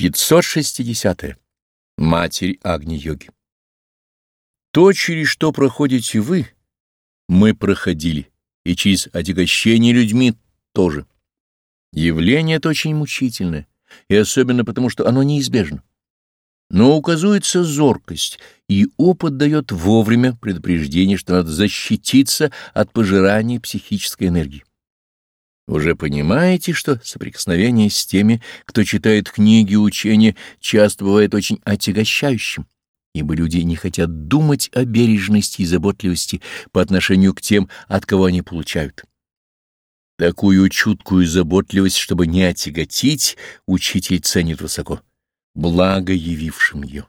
560. -е. Матерь Агни-йоги. То, через что проходите вы, мы проходили, и через отягощение людьми тоже. Явление это очень мучительное, и особенно потому, что оно неизбежно. Но указывается зоркость, и опыт дает вовремя предупреждение, что надо защититься от пожирания психической энергии. Уже понимаете, что соприкосновение с теми, кто читает книги учения, часто бывает очень отягощающим, ибо люди не хотят думать о бережности и заботливости по отношению к тем, от кого они получают. Такую чуткую заботливость, чтобы не отяготить, учитель ценит высоко, благо явившим ее.